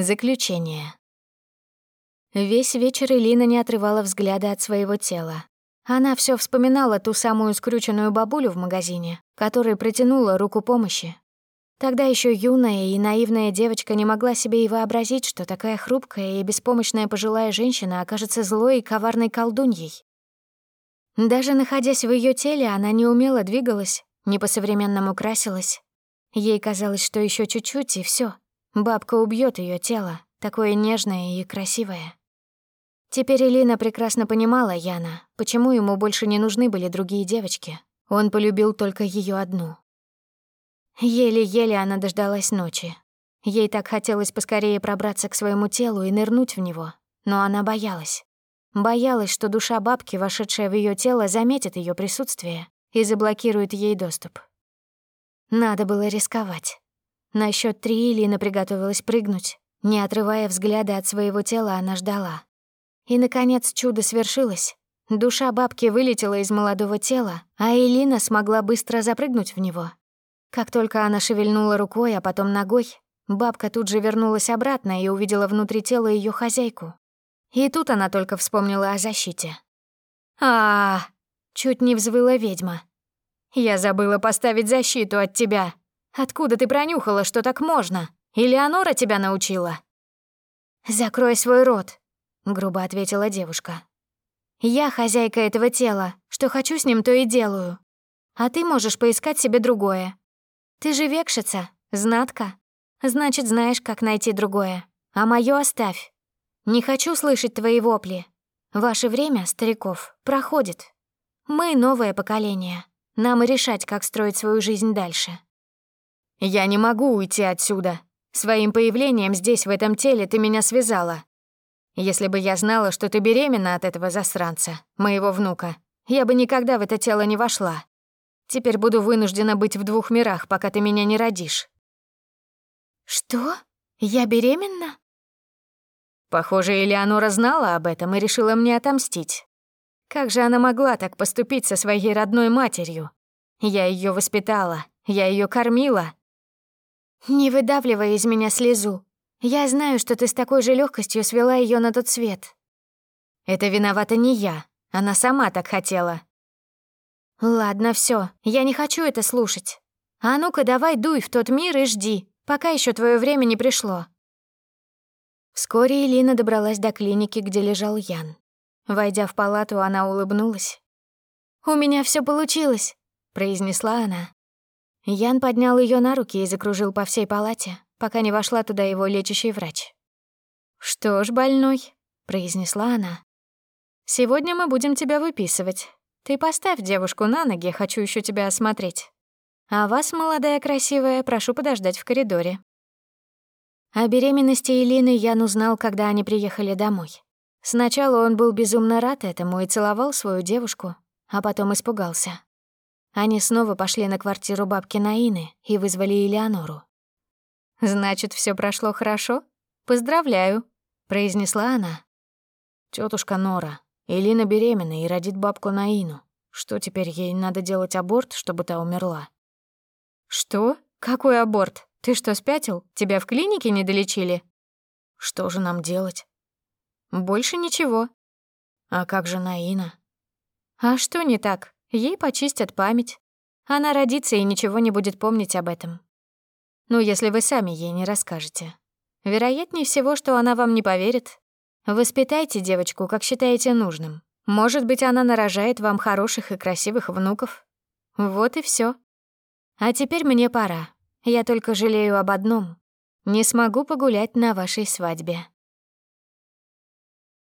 Заключение. Весь вечер Элина не отрывала взгляда от своего тела. Она все вспоминала ту самую скрюченную бабулю в магазине, которая протянула руку помощи. Тогда еще юная и наивная девочка не могла себе и вообразить, что такая хрупкая и беспомощная пожилая женщина окажется злой и коварной колдуньей. Даже находясь в ее теле, она не умело двигалась, не по-современному красилась. Ей казалось, что еще чуть-чуть, и все. Бабка убьет ее тело, такое нежное и красивое. Теперь Элина прекрасно понимала Яна, почему ему больше не нужны были другие девочки. Он полюбил только ее одну. Еле-еле она дождалась ночи. Ей так хотелось поскорее пробраться к своему телу и нырнуть в него, но она боялась. Боялась, что душа бабки, вошедшая в ее тело, заметит ее присутствие и заблокирует ей доступ. Надо было рисковать. На счет три Элина приготовилась прыгнуть. Не отрывая взгляда от своего тела, она ждала. И, наконец, чудо свершилось. Душа бабки вылетела из молодого тела, а Элина смогла быстро запрыгнуть в него. Как только она шевельнула рукой, а потом ногой, бабка тут же вернулась обратно и увидела внутри тела ее хозяйку. И тут она только вспомнила о защите. а, -а, -а чуть не взвыла ведьма. «Я забыла поставить защиту от тебя», Откуда ты пронюхала, что так можно? Элеонора тебя научила?» «Закрой свой рот», — грубо ответила девушка. «Я хозяйка этого тела. Что хочу с ним, то и делаю. А ты можешь поискать себе другое. Ты же векшица, знатка. Значит, знаешь, как найти другое. А моё оставь. Не хочу слышать твои вопли. Ваше время, стариков, проходит. Мы — новое поколение. Нам и решать, как строить свою жизнь дальше». «Я не могу уйти отсюда. Своим появлением здесь, в этом теле, ты меня связала. Если бы я знала, что ты беременна от этого засранца, моего внука, я бы никогда в это тело не вошла. Теперь буду вынуждена быть в двух мирах, пока ты меня не родишь». «Что? Я беременна?» Похоже, Элеонора знала об этом и решила мне отомстить. Как же она могла так поступить со своей родной матерью? Я ее воспитала, я ее кормила, «Не выдавливай из меня слезу. Я знаю, что ты с такой же легкостью свела ее на тот свет». «Это виновата не я. Она сама так хотела». «Ладно, все. Я не хочу это слушать. А ну-ка давай дуй в тот мир и жди, пока еще твое время не пришло». Вскоре Элина добралась до клиники, где лежал Ян. Войдя в палату, она улыбнулась. «У меня все получилось», — произнесла она. Ян поднял ее на руки и закружил по всей палате, пока не вошла туда его лечащий врач. «Что ж, больной», — произнесла она, — «сегодня мы будем тебя выписывать. Ты поставь девушку на ноги, хочу еще тебя осмотреть. А вас, молодая красивая, прошу подождать в коридоре». О беременности Элины Ян узнал, когда они приехали домой. Сначала он был безумно рад этому и целовал свою девушку, а потом испугался. Они снова пошли на квартиру бабки Наины и вызвали Элеонору. «Значит, все прошло хорошо? Поздравляю», — произнесла она. Тетушка Нора, Элина беременна и родит бабку Наину. Что теперь, ей надо делать аборт, чтобы та умерла?» «Что? Какой аборт? Ты что, спятил? Тебя в клинике не долечили?» «Что же нам делать?» «Больше ничего». «А как же Наина?» «А что не так? Ей почистят память. Она родится и ничего не будет помнить об этом. Ну, если вы сами ей не расскажете. Вероятнее всего, что она вам не поверит. Воспитайте девочку, как считаете нужным. Может быть, она нарожает вам хороших и красивых внуков. Вот и все. А теперь мне пора. Я только жалею об одном. Не смогу погулять на вашей свадьбе.